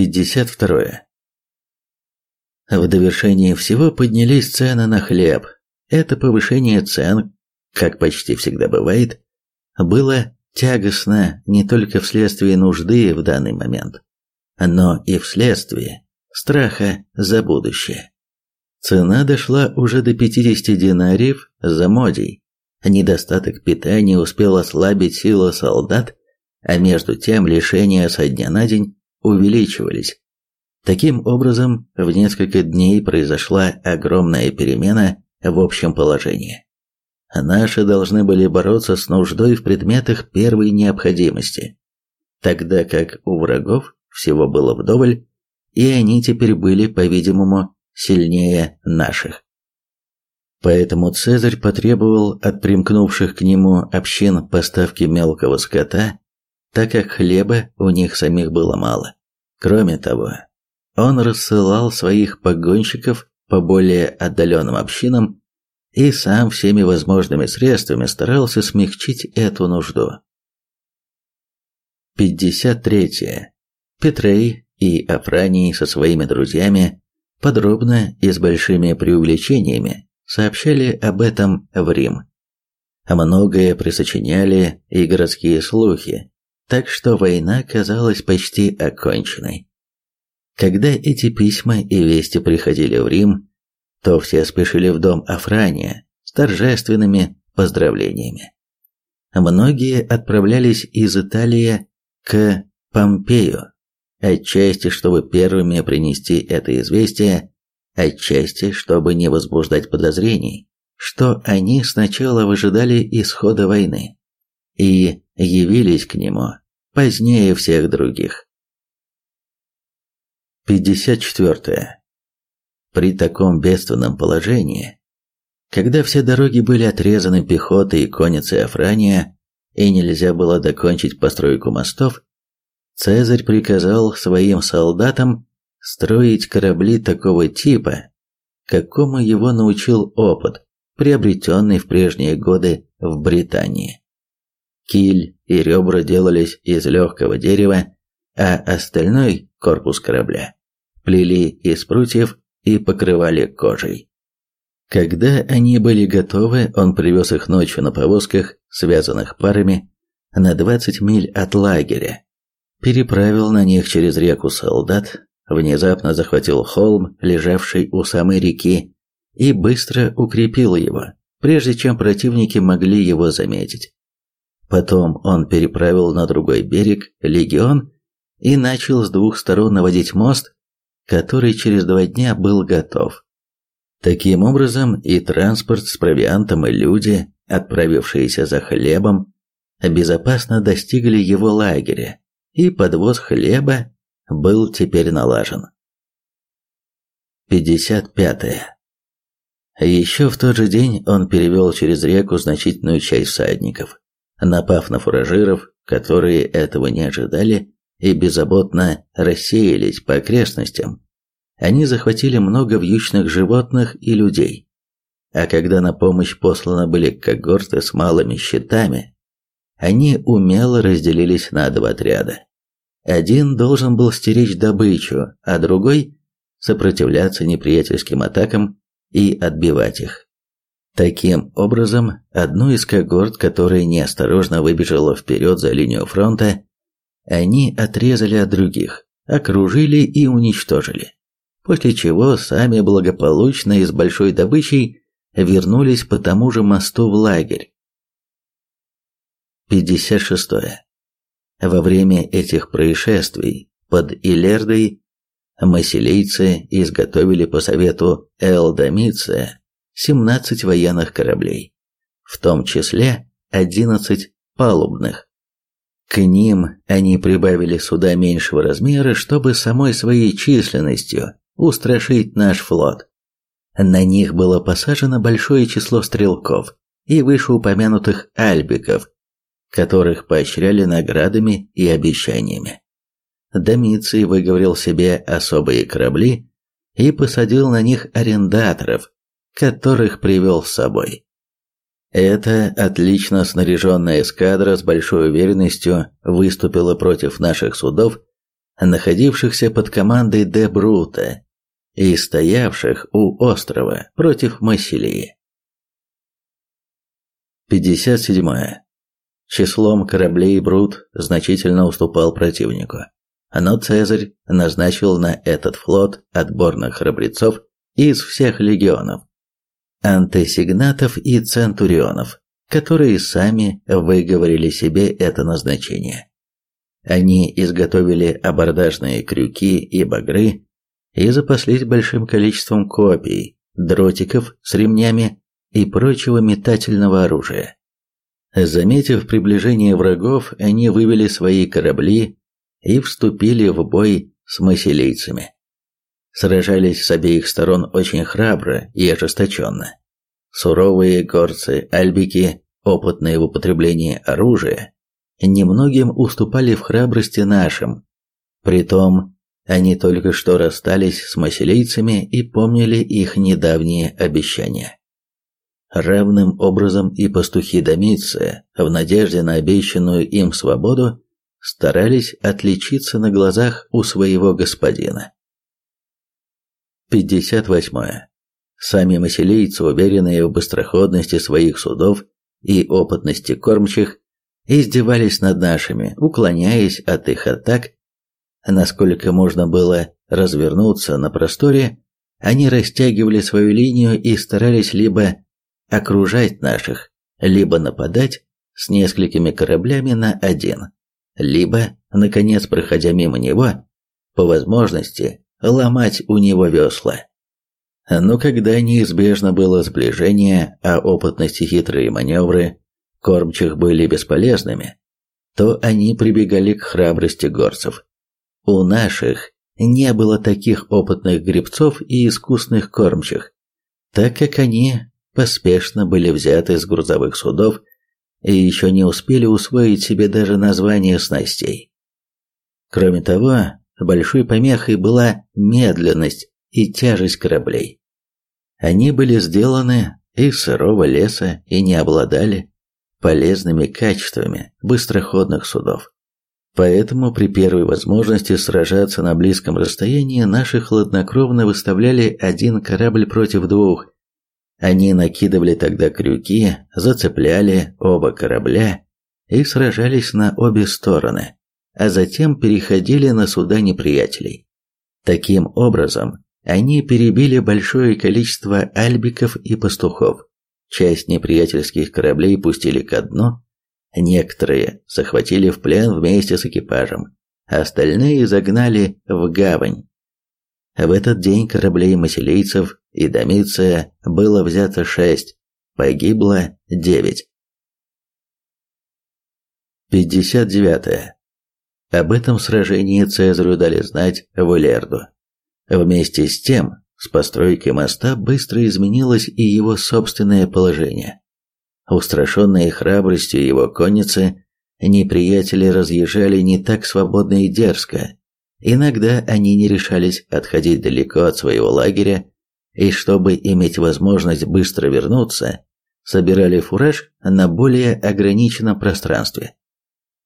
52. В довершение всего поднялись цены на хлеб. Это повышение цен, как почти всегда бывает, было тягостно не только вследствие нужды в данный момент, но и вследствие страха за будущее. Цена дошла уже до 50 динариев за модий. Недостаток питания успел ослабить силу солдат, а между тем лишения со дня на день увеличивались. Таким образом, в несколько дней произошла огромная перемена в общем положении. Наши должны были бороться с нуждой в предметах первой необходимости, тогда как у врагов всего было вдоволь, и они теперь были, по-видимому, сильнее наших. Поэтому Цезарь потребовал от примкнувших к нему общин поставки мелкого скота, так как хлеба у них самих было мало. Кроме того, он рассылал своих погонщиков по более отдаленным общинам и сам всеми возможными средствами старался смягчить эту нужду. 53. Петрей и Афраний со своими друзьями подробно и с большими преувеличениями сообщали об этом в Рим. Многое присочиняли и городские слухи, так что война казалась почти оконченной. Когда эти письма и вести приходили в Рим, то все спешили в дом Афрания с торжественными поздравлениями. Многие отправлялись из Италии к Помпею, отчасти чтобы первыми принести это известие, отчасти чтобы не возбуждать подозрений, что они сначала выжидали исхода войны и явились к нему позднее всех других. 54. При таком бедственном положении, когда все дороги были отрезаны пехотой и конницей Афрания, и нельзя было докончить постройку мостов, Цезарь приказал своим солдатам строить корабли такого типа, какому его научил опыт, приобретенный в прежние годы в Британии. Киль и ребра делались из легкого дерева, а остальной корпус корабля плели из прутьев и покрывали кожей. Когда они были готовы, он привез их ночью на повозках, связанных парами, на 20 миль от лагеря, переправил на них через реку солдат, внезапно захватил холм, лежавший у самой реки, и быстро укрепил его, прежде чем противники могли его заметить. Потом он переправил на другой берег легион и начал с двух сторон наводить мост, который через два дня был готов. Таким образом, и транспорт с провиантом, и люди, отправившиеся за хлебом, безопасно достигли его лагеря, и подвоз хлеба был теперь налажен. 55. -е. Еще в тот же день он перевел через реку значительную часть всадников, напав на фуражиров, которые этого не ожидали, и беззаботно рассеялись по окрестностям. Они захватили много вьючных животных и людей. А когда на помощь посланы были когорты с малыми щитами, они умело разделились на два отряда. Один должен был стеречь добычу, а другой – сопротивляться неприятельским атакам и отбивать их. Таким образом, одну из когорт, которая неосторожно выбежала вперед за линию фронта, они отрезали от других, окружили и уничтожили. После чего сами благополучно и с большой добычей вернулись по тому же мосту в лагерь. 56. Во время этих происшествий под Илердой масилийцы изготовили по совету Элдомиция 17 военных кораблей, в том числе 11 палубных. К ним они прибавили суда меньшего размера, чтобы самой своей численностью устрашить наш флот. На них было посажено большое число стрелков и вышеупомянутых альбиков, которых поощряли наградами и обещаниями. Домиций выговорил себе особые корабли и посадил на них арендаторов, которых привел с собой. Эта отлично снаряженная эскадра с большой уверенностью выступила против наших судов, находившихся под командой де Брута и стоявших у острова против Массилии. 57. Числом кораблей Брут значительно уступал противнику, но Цезарь назначил на этот флот отборных храбрецов из всех легионов, антесигнатов и центурионов, которые сами выговорили себе это назначение. Они изготовили абордажные крюки и багры и запаслись большим количеством копий, дротиков с ремнями и прочего метательного оружия. Заметив приближение врагов, они вывели свои корабли и вступили в бой с масилийцами. Сражались с обеих сторон очень храбро и ожесточенно. Суровые горцы-альбики, опытные в употреблении оружия, немногим уступали в храбрости нашим. Притом, они только что расстались с масилийцами и помнили их недавние обещания. Равным образом и пастухи Домиция, в надежде на обещанную им свободу, старались отличиться на глазах у своего господина. 58. Сами масилийцы, уверенные в быстроходности своих судов и опытности кормчих, издевались над нашими, уклоняясь от их атак. Насколько можно было развернуться на просторе, они растягивали свою линию и старались либо окружать наших, либо нападать с несколькими кораблями на один, либо, наконец, проходя мимо него, по возможности ломать у него весла. Но когда неизбежно было сближение, а опытность хитрые маневры кормчих были бесполезными, то они прибегали к храбрости горцев. У наших не было таких опытных гребцов и искусных кормчих, так как они поспешно были взяты с грузовых судов и еще не успели усвоить себе даже название снастей. Кроме того, большой помехой была медленность и тяжесть кораблей. Они были сделаны из сырого леса и не обладали полезными качествами быстроходных судов. Поэтому при первой возможности сражаться на близком расстоянии наши хладнокровно выставляли один корабль против двух. Они накидывали тогда крюки, зацепляли оба корабля и сражались на обе стороны, а затем переходили на суда неприятелей. Таким образом, они перебили большое количество альбиков и пастухов. Часть неприятельских кораблей пустили ко дну, некоторые захватили в плен вместе с экипажем, а остальные загнали в гавань. В этот день кораблей масилийцев и Домиция было взято шесть, погибло девять. 59. Об этом сражении Цезарю дали знать Валерду. Вместе с тем, с постройкой моста быстро изменилось и его собственное положение. Устрашенные храбростью его конницы, неприятели разъезжали не так свободно и дерзко. Иногда они не решались отходить далеко от своего лагеря, и чтобы иметь возможность быстро вернуться, собирали фураж на более ограниченном пространстве.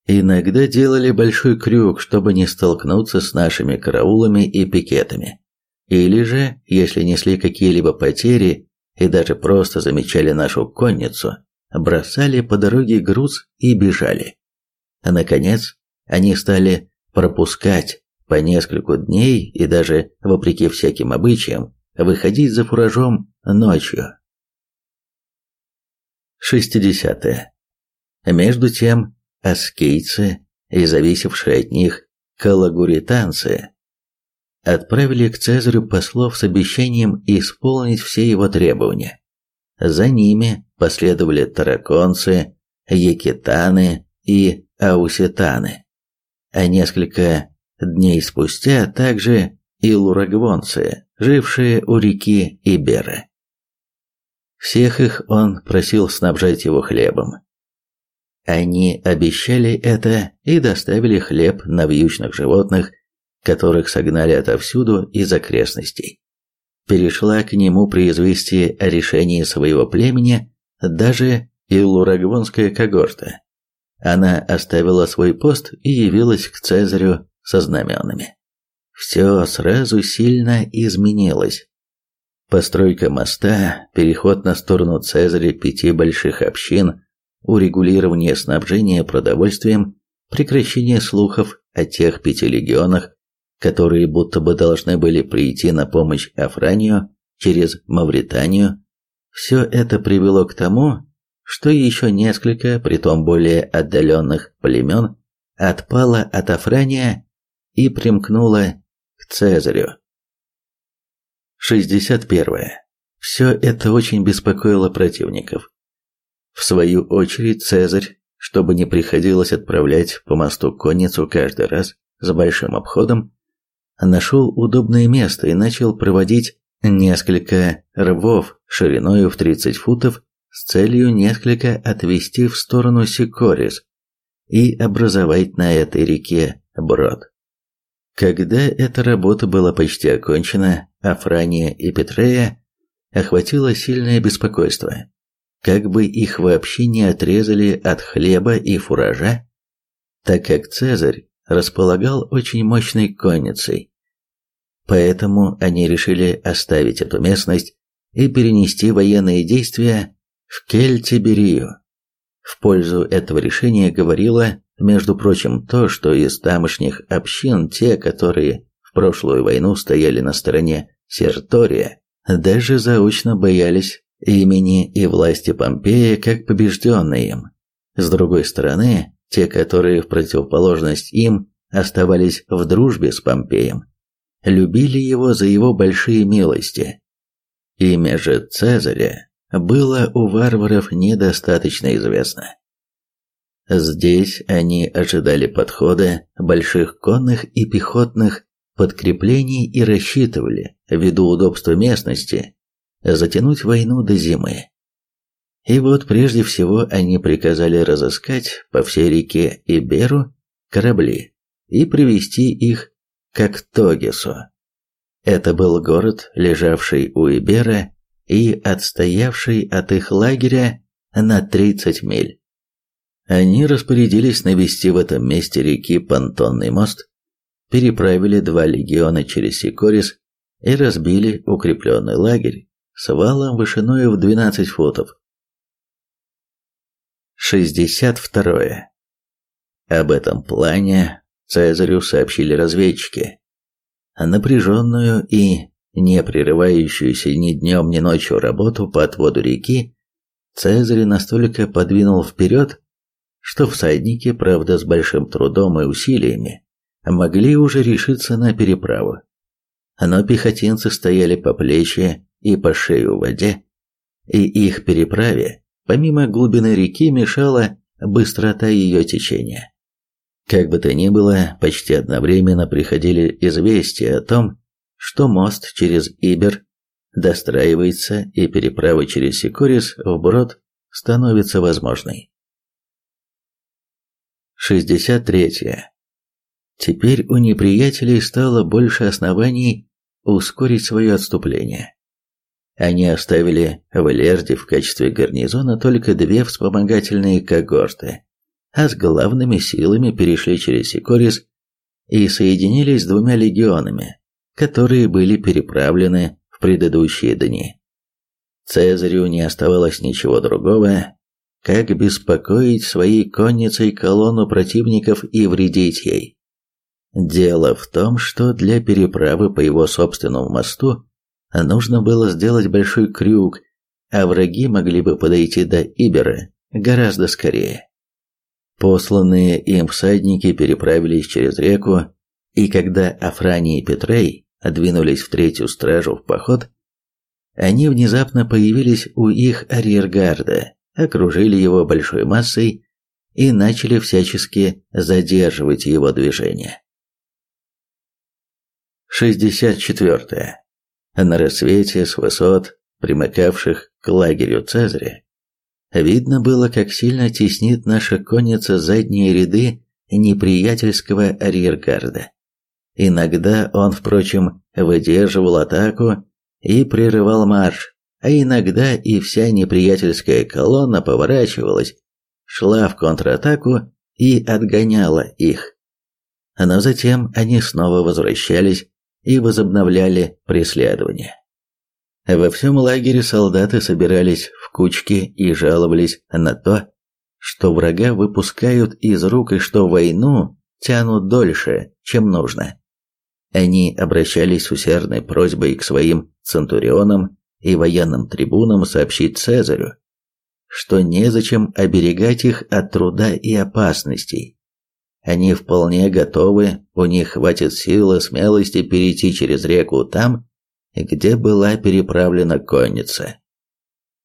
Иногда делали большой крюк, чтобы не столкнуться с нашими караулами и пикетами. Или же, если несли какие-либо потери и даже просто замечали нашу конницу, бросали по дороге груз и бежали. Наконец, они стали пропускать по несколько дней и даже, вопреки всяким обычаям, выходить за фуражом ночью. 60. -е. Между тем, аскейцы и зависевшие от них калагуританцы отправили к Цезарю послов с обещанием исполнить все его требования. За ними последовали тараконцы, якитаны и ауситаны. А несколько дней спустя также и лурагвонцы, жившие у реки Иберы. Всех их он просил снабжать его хлебом, они обещали это и доставили хлеб на вьючных животных, которых согнали отовсюду из окрестностей. Перешла к нему при известии о решении своего племени даже и лурагвонская когорта. Она оставила свой пост и явилась к Цезарю со знаменами. Все сразу сильно изменилось. Постройка моста, переход на сторону Цезаря пяти больших общин, урегулирование снабжения продовольствием, прекращение слухов о тех пяти легионах, которые будто бы должны были прийти на помощь Афранию через Мавританию, все это привело к тому, что еще несколько, притом более отдаленных племен, отпало от Афрания и примкнуло к Цезарю. 61. Все это очень беспокоило противников. В свою очередь Цезарь, чтобы не приходилось отправлять по мосту конницу каждый раз с большим обходом, нашел удобное место и начал проводить несколько рвов шириной в 30 футов с целью несколько отвести в сторону Сикорис и образовать на этой реке брод. Когда эта работа была почти окончена, Афрания и Петрея охватило сильное беспокойство. Как бы их вообще не отрезали от хлеба и фуража, так как Цезарь располагал очень мощной конницей. Поэтому они решили оставить эту местность и перенести военные действия в Кельтиберию. В пользу этого решения говорило, между прочим, то, что из тамошних общин те, которые в прошлую войну стояли на стороне Сертория, даже заочно боялись имени и власти Помпея как побежденные им. С другой стороны, те, которые в противоположность им оставались в дружбе с Помпеем, любили его за его большие милости. Имя же Цезаря было у варваров недостаточно известно. Здесь они ожидали подхода больших конных и пехотных подкреплений и рассчитывали, ввиду удобства местности, затянуть войну до зимы. И вот прежде всего они приказали разыскать по всей реке Иберу корабли и привести их к Актогесу. Это был город, лежавший у Ибера и отстоявший от их лагеря на 30 миль. Они распорядились навести в этом месте реки понтонный мост, переправили два легиона через Сикорис и разбили укрепленный лагерь с валом вышиной в 12 футов. 62. Об этом плане Цезарю сообщили разведчики. Напряженную и не прерывающуюся ни днем, ни ночью работу по отводу реки Цезарь настолько подвинул вперед, что всадники, правда с большим трудом и усилиями, могли уже решиться на переправу. Но пехотинцы стояли по плечи и по шею в воде, и их переправе, помимо глубины реки, мешала быстрота ее течения. Как бы то ни было, почти одновременно приходили известия о том, что мост через Ибер достраивается и переправа через Сикорис вброд становится возможной. 63. Теперь у неприятелей стало больше оснований ускорить свое отступление. Они оставили в Элерде в качестве гарнизона только две вспомогательные когорты, а с главными силами перешли через Сикорис и соединились с двумя легионами, которые были переправлены в предыдущие дни. Цезарю не оставалось ничего другого, как беспокоить своей конницей колонну противников и вредить ей. Дело в том, что для переправы по его собственному мосту нужно было сделать большой крюк, а враги могли бы подойти до Ибера гораздо скорее. Посланные им всадники переправились через реку, и когда Афрани и Петрей двинулись в третью стражу в поход, они внезапно появились у их арьергарда, окружили его большой массой и начали всячески задерживать его движение. 64. На рассвете с высот, примыкавших к лагерю Цезаря, видно было, как сильно теснит наша конница задние ряды неприятельского арьергарда. Иногда он, впрочем, выдерживал атаку и прерывал марш, а иногда и вся неприятельская колонна поворачивалась, шла в контратаку и отгоняла их. но затем они снова возвращались и возобновляли преследование. Во всем лагере солдаты собирались в кучки и жаловались на то, что врага выпускают из рук и что войну тянут дольше, чем нужно. Они обращались с усердной просьбой к своим центурионам и военным трибунам сообщить Цезарю, что незачем оберегать их от труда и опасностей. Они вполне готовы, у них хватит силы, смелости перейти через реку там, где была переправлена конница.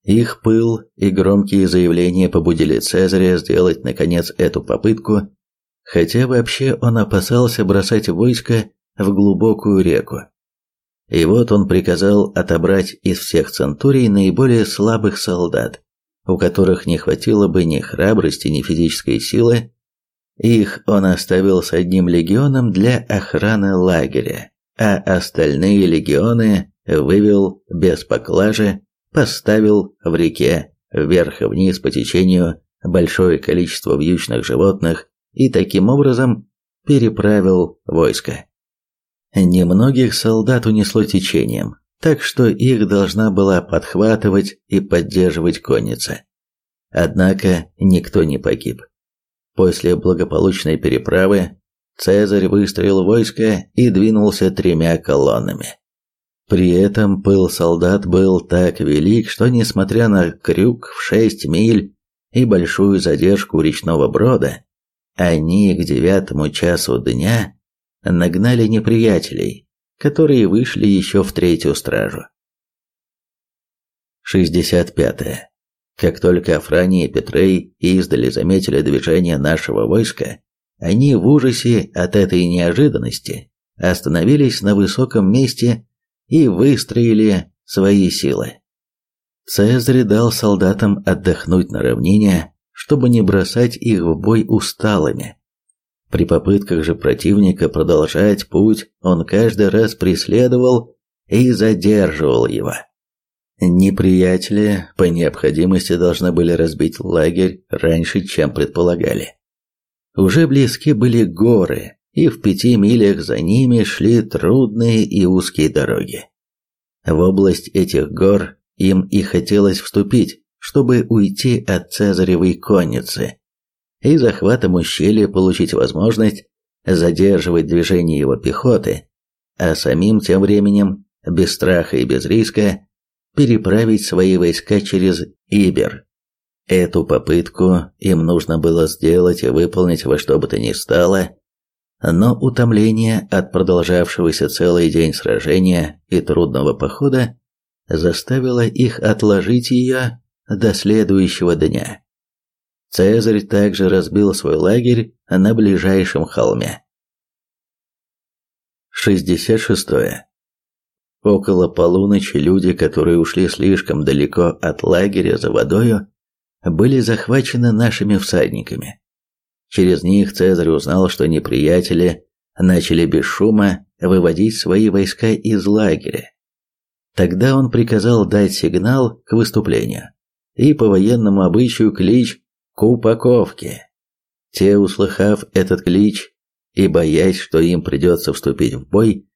Их пыл и громкие заявления побудили Цезаря сделать наконец эту попытку, хотя вообще он опасался бросать войско в глубокую реку. И вот он приказал отобрать из всех центурий наиболее слабых солдат, у которых не хватило бы ни храбрости, ни физической силы. Их он оставил с одним легионом для охраны лагеря, а остальные легионы вывел без поклажи, поставил в реке вверх и вниз по течению большое количество вьючных животных и таким образом переправил войско. Немногих солдат унесло течением, так что их должна была подхватывать и поддерживать конница. Однако никто не погиб. После благополучной переправы Цезарь выстроил войско и двинулся тремя колоннами. При этом пыл солдат был так велик, что несмотря на крюк в шесть миль и большую задержку речного брода, они к девятому часу дня нагнали неприятелей, которые вышли еще в третью стражу. 65. Как только Афрания и Петрей издали заметили движение нашего войска, они в ужасе от этой неожиданности остановились на высоком месте и выстроили свои силы. Цезарь дал солдатам отдохнуть на равнине, чтобы не бросать их в бой усталыми, при попытках же противника продолжать путь он каждый раз преследовал и задерживал его. Неприятели по необходимости должны были разбить лагерь раньше, чем предполагали. Уже близки были горы, и в пяти милях за ними шли трудные и узкие дороги. В область этих гор им и хотелось вступить, чтобы уйти от Цезаревой конницы, и захватом ущелья получить возможность задерживать движение его пехоты, а самим тем временем, без страха и без риска, переправить свои войска через Ибер. Эту попытку им нужно было сделать и выполнить во что бы то ни стало, но утомление от продолжавшегося целый день сражения и трудного похода заставило их отложить ее до следующего дня. Цезарь также разбил свой лагерь на ближайшем холме. 66. Около полуночи люди, которые ушли слишком далеко от лагеря за водою, были захвачены нашими всадниками. Через них Цезарь узнал, что неприятели начали без шума выводить свои войска из лагеря. Тогда он приказал дать сигнал к выступлению, и по военному обычаю клич к упаковке. Те, услыхав этот клич и боясь, что им придется вступить в бой,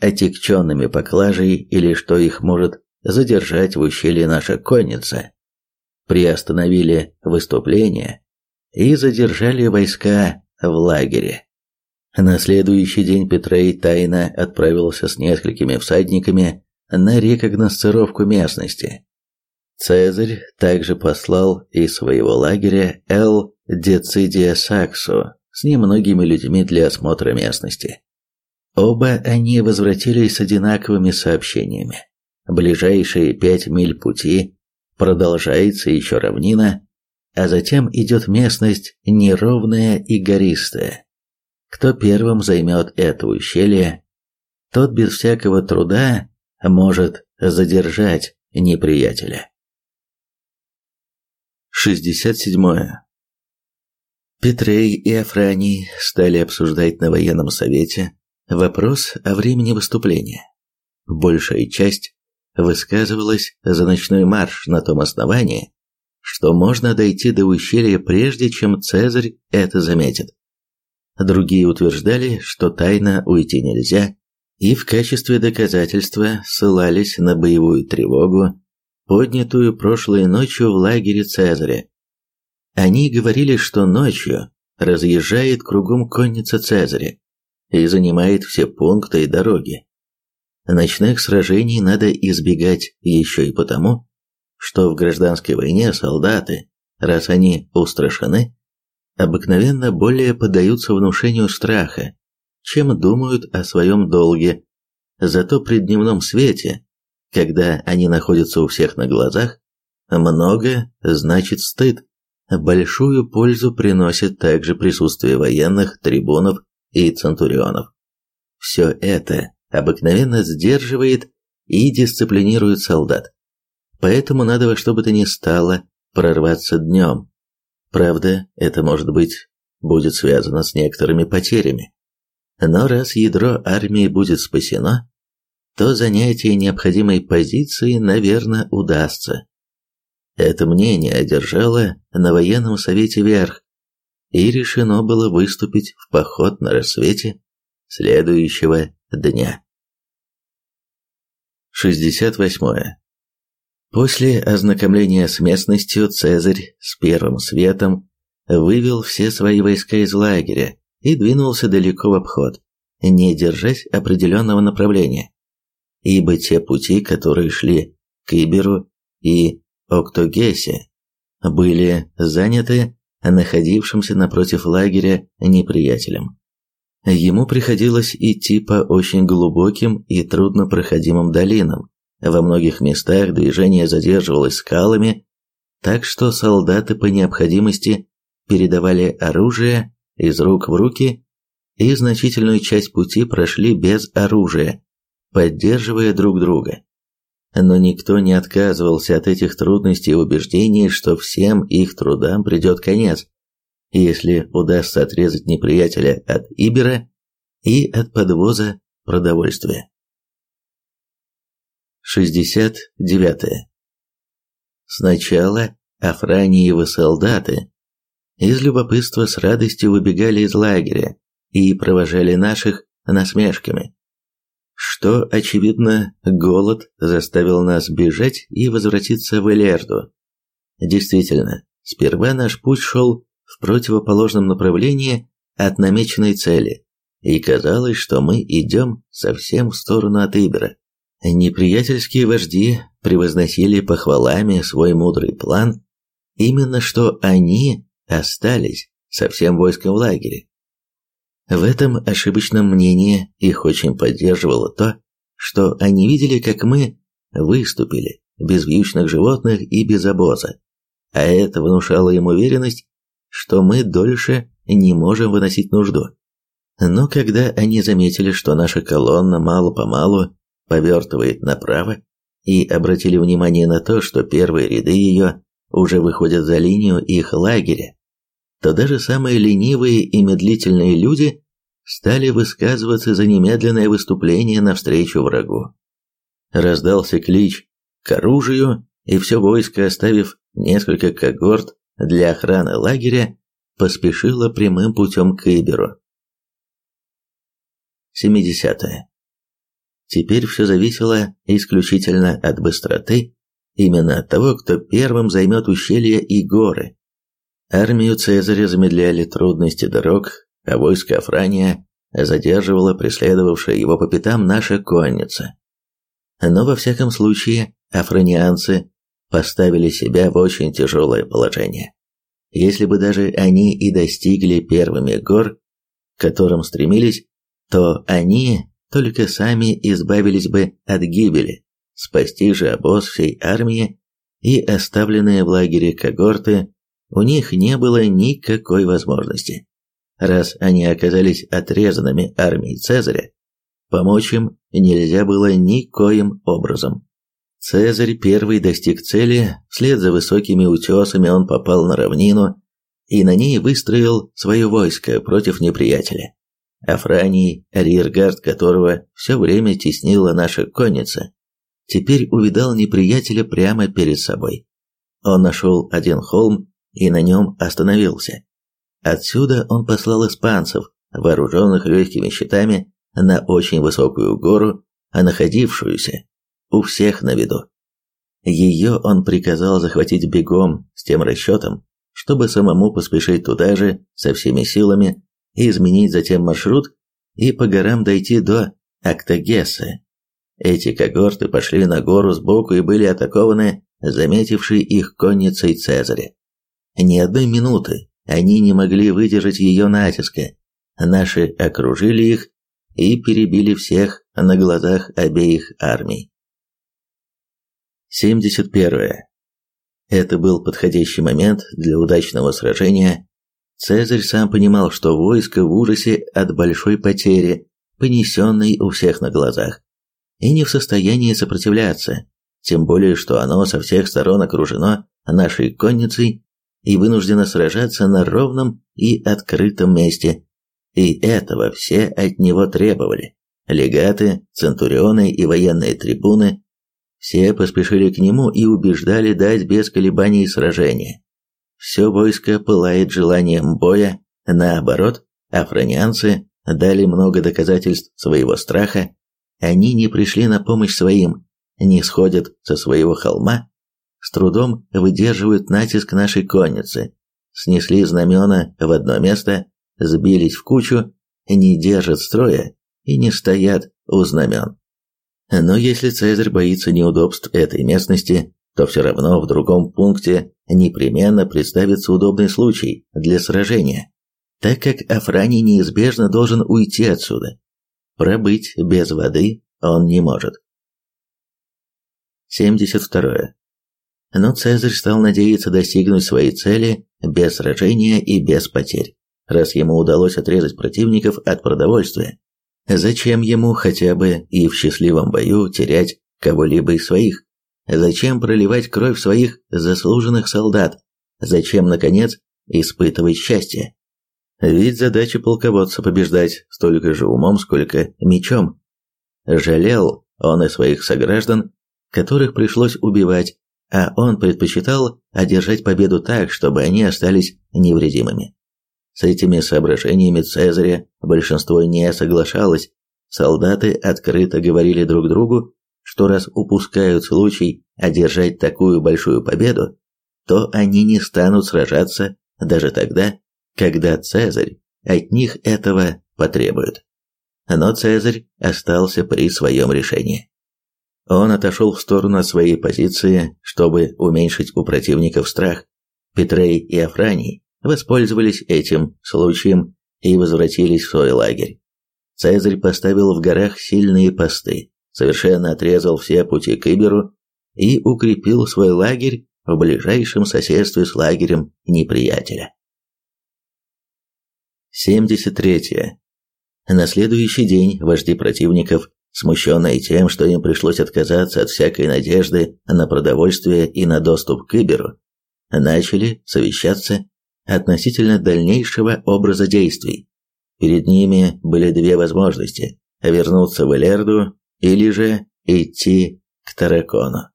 отекченными поклажей или что их может задержать в ущелье наша конница, приостановили выступление и задержали войска в лагере. На следующий день Петрей тайно отправился с несколькими всадниками на рекогносцировку местности. Цезарь также послал из своего лагеря Эл Децидия Саксу с немногими людьми для осмотра местности. Оба они возвратились с одинаковыми сообщениями. Ближайшие пять миль пути продолжается еще равнина, а затем идет местность неровная и гористая. Кто первым займет это ущелье, тот без всякого труда может задержать неприятеля. 67. Петрей и Афраний стали обсуждать на военном совете вопрос о времени выступления. Большая часть высказывалась за ночной марш на том основании, что можно дойти до ущелья прежде, чем Цезарь это заметит. Другие утверждали, что тайно уйти нельзя, и в качестве доказательства ссылались на боевую тревогу, поднятую прошлой ночью в лагере Цезаря. Они говорили, что ночью разъезжает кругом конница Цезаря и занимает все пункты и дороги. Ночных сражений надо избегать еще и потому, что в гражданской войне солдаты, раз они устрашены, обыкновенно более поддаются внушению страха, чем думают о своем долге. Зато при дневном свете, когда они находятся у всех на глазах, много значит стыд. Большую пользу приносит также присутствие военных, трибунов и центурионов. Все это обыкновенно сдерживает и дисциплинирует солдат. Поэтому надо во что бы то ни стало прорваться днем. Правда, это может быть будет связано с некоторыми потерями. Но раз ядро армии будет спасено, то занятие необходимой позиции, наверное, удастся. Это мнение одержало на военном совете верх, и решено было выступить в поход на рассвете следующего дня. 68. После ознакомления с местностью Цезарь с первым светом вывел все свои войска из лагеря и двинулся далеко в обход, не держась определенного направления, ибо те пути, которые шли к Иберу и Октогесе, были заняты находившимся напротив лагеря неприятелем. Ему приходилось идти по очень глубоким и труднопроходимым долинам. Во многих местах движение задерживалось скалами, так что солдаты по необходимости передавали оружие из рук в руки и значительную часть пути прошли без оружия, поддерживая друг друга. Но никто не отказывался от этих трудностей и убеждений, что всем их трудам придет конец, если удастся отрезать неприятеля от Ибера и от подвоза продовольствия. 69. Сначала Афраниевы солдаты из любопытства с радостью выбегали из лагеря и провожали наших насмешками что, очевидно, голод заставил нас бежать и возвратиться в Элерду. Действительно, сперва наш путь шел в противоположном направлении от намеченной цели, и казалось, что мы идем совсем в сторону от Ибера. Неприятельские вожди превозносили похвалами свой мудрый план, именно что они остались со всем войском в лагере. В этом ошибочном мнении их очень поддерживало то, что они видели, как мы выступили без вьючных животных и без обоза, а это внушало им уверенность, что мы дольше не можем выносить нужду. Но когда они заметили, что наша колонна мало-помалу повертывает направо, и обратили внимание на то, что первые ряды ее уже выходят за линию их лагеря, то даже самые ленивые и медлительные люди стали высказываться за немедленное выступление навстречу врагу. Раздался клич к оружию, и все войско, оставив несколько когорт для охраны лагеря, поспешило прямым путем к Иберу. 70. -е. Теперь все зависело исключительно от быстроты, именно от того, кто первым займет ущелья и горы. Армию Цезаря замедляли трудности дорог, а войско Афрания задерживала преследовавшая его по пятам наша конница. Но во всяком случае, афронианцы поставили себя в очень тяжелое положение. Если бы даже они и достигли первыми гор, к которым стремились, то они только сами избавились бы от гибели, спасти же обоз всей армии и оставленные в лагере когорты у них не было никакой возможности. Раз они оказались отрезанными армией Цезаря, помочь им нельзя было никоим образом. Цезарь первый достиг цели, вслед за высокими утесами он попал на равнину и на ней выстроил свое войско против неприятеля. Афраний, арьергард которого все время теснила наша конница, теперь увидал неприятеля прямо перед собой. Он нашел один холм и на нем остановился. Отсюда он послал испанцев вооруженных легкими щитами, на очень высокую гору, а находившуюся у всех на виду. Ее он приказал захватить бегом с тем расчетом, чтобы самому поспешить туда же со всеми силами и изменить затем маршрут и по горам дойти до Актагеса. Эти когорты пошли на гору сбоку и были атакованы заметившей их конницей Цезаря. Ни одной минуты они не могли выдержать ее натиска. Наши окружили их и перебили всех на глазах обеих армий. 71. Это был подходящий момент для удачного сражения. Цезарь сам понимал, что войско в ужасе от большой потери, понесенной у всех на глазах, и не в состоянии сопротивляться, тем более что оно со всех сторон окружено нашей конницей и вынуждено сражаться на ровном и открытом месте. И этого все от него требовали. Легаты, центурионы и военные трибуны все поспешили к нему и убеждали дать без колебаний сражение. Все войско пылает желанием боя, наоборот, афронианцы дали много доказательств своего страха, они не пришли на помощь своим, не сходят со своего холма, с трудом выдерживают натиск нашей конницы, снесли знамена в одно место, сбились в кучу, не держат строя и не стоят у знамен. Но если Цезарь боится неудобств этой местности, то все равно в другом пункте непременно представится удобный случай для сражения, так как Афраний неизбежно должен уйти отсюда. Пробыть без воды он не может. 72. Но Цезарь стал надеяться достигнуть своей цели без сражения и без потерь, раз ему удалось отрезать противников от продовольствия Зачем ему хотя бы и в счастливом бою терять кого-либо из своих? Зачем проливать кровь своих заслуженных солдат? Зачем, наконец, испытывать счастье? Ведь задача полководца побеждать столько же умом, сколько мечом. Жалел он и своих сограждан, которых пришлось убивать, а он предпочитал одержать победу так, чтобы они остались невредимыми. С этими соображениями Цезаря большинство не соглашалось. Солдаты открыто говорили друг другу, что раз упускают случай одержать такую большую победу, то они не станут сражаться даже тогда, когда Цезарь от них этого потребует. Но Цезарь остался при своем решении. Он отошел в сторону от своей позиции, чтобы уменьшить у противников страх. Петрей и Афраний воспользовались этим случаем и возвратились в свой лагерь. Цезарь поставил в горах сильные посты, совершенно отрезал все пути к Иберу и укрепил свой лагерь в ближайшем соседстве с лагерем неприятеля. 73. На следующий день вожди противников, смущенные тем, что им пришлось отказаться от всякой надежды на продовольствие и на доступ к Иберу, начали совещаться относительно дальнейшего образа действий. Перед ними были две возможности – вернуться в Элерду или же идти к Таракону.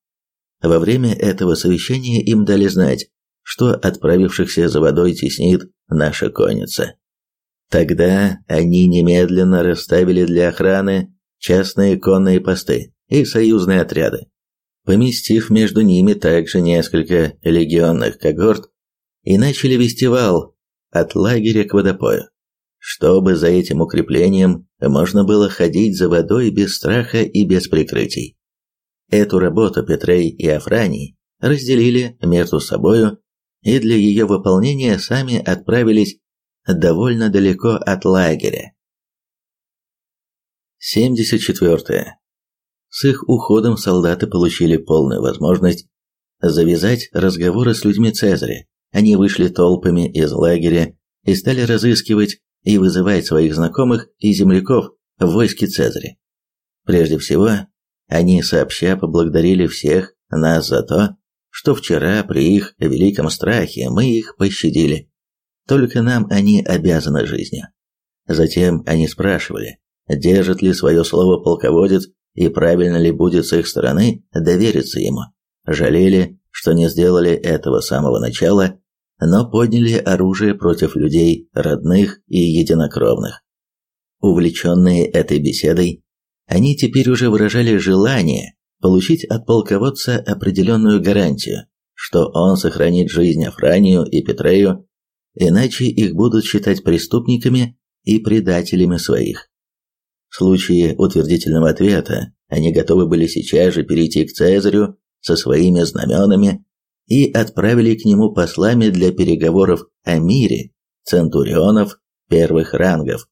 Во время этого совещания им дали знать, что отправившихся за водой теснит наша конница. Тогда они немедленно расставили для охраны частные конные посты и союзные отряды, поместив между ними также несколько легионных когорт и начали вести вал от лагеря к водопою, чтобы за этим укреплением можно было ходить за водой без страха и без прикрытий. Эту работу Петрей и Афраний разделили между собою и для ее выполнения сами отправились довольно далеко от лагеря. 74. С их уходом солдаты получили полную возможность завязать разговоры с людьми Цезаря, они вышли толпами из лагеря и стали разыскивать и вызывать своих знакомых и земляков в войске Цезаря. Прежде всего, они сообща поблагодарили всех нас за то, что вчера при их великом страхе мы их пощадили. Только нам они обязаны жизнью. Затем они спрашивали, держит ли свое слово полководец и правильно ли будет с их стороны довериться ему. Жалели, что не сделали этого с самого начала но подняли оружие против людей, родных и единокровных. Увлеченные этой беседой, они теперь уже выражали желание получить от полководца определенную гарантию, что он сохранит жизнь Афранию и Петрею, иначе их будут считать преступниками и предателями своих. В случае утвердительного ответа они готовы были сейчас же перейти к Цезарю со своими знаменами и отправили к нему послами для переговоров о мире центурионов первых рангов.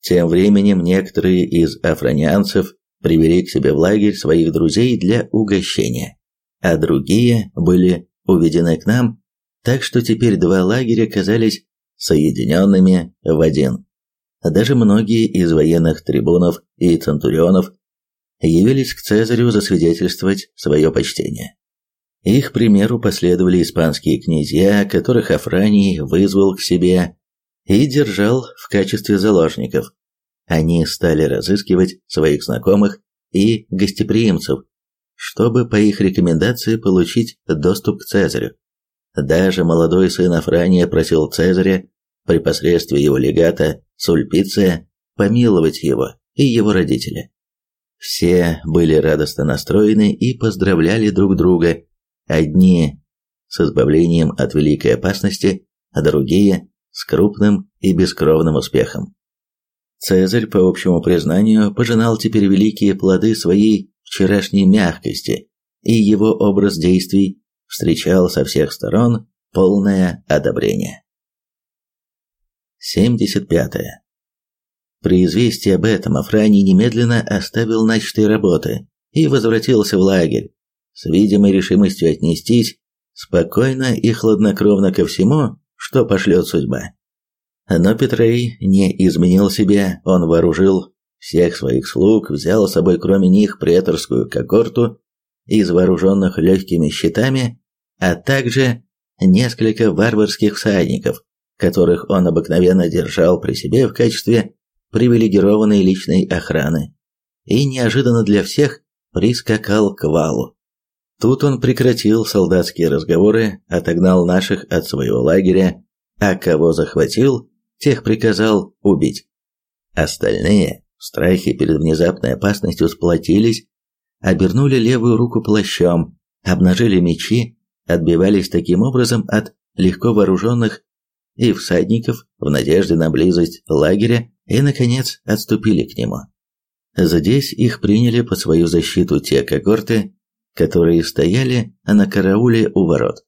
Тем временем некоторые из афронянцев привели к себе в лагерь своих друзей для угощения, а другие были уведены к нам, так что теперь два лагеря казались соединенными в один. Даже многие из военных трибунов и центурионов явились к Цезарю засвидетельствовать свое почтение. Их примеру последовали испанские князья, которых Афраний вызвал к себе и держал в качестве заложников. Они стали разыскивать своих знакомых и гостеприимцев, чтобы по их рекомендации получить доступ к Цезарю. Даже молодой сын Афрания просил Цезаря при посредстве его легата Сульпиция помиловать его и его родителя. Все были радостно настроены и поздравляли друг друга, одни с избавлением от великой опасности, а другие с крупным и бескровным успехом. Цезарь, по общему признанию, пожинал теперь великие плоды своей вчерашней мягкости, и его образ действий встречал со всех сторон полное одобрение. 75. -е. При известии об этом Афраний немедленно оставил начатые работы и возвратился в лагерь, с видимой решимостью отнестись спокойно и хладнокровно ко всему, что пошлет судьба. Но Петрей не изменил себе, он вооружил всех своих слуг, взял с собой кроме них преторскую когорту из вооруженных легкими щитами, а также несколько варварских всадников, которых он обыкновенно держал при себе в качестве привилегированной личной охраны, и неожиданно для всех прискакал к валу. Тут он прекратил солдатские разговоры, отогнал наших от своего лагеря, а кого захватил, тех приказал убить. Остальные, в страхе перед внезапной опасностью, сплотились, обернули левую руку плащом, обнажили мечи, отбивались таким образом от легко вооруженных и всадников в надежде на близость лагеря и, наконец, отступили к нему. Здесь их приняли под свою защиту те когорты, которые стояли на карауле у ворот.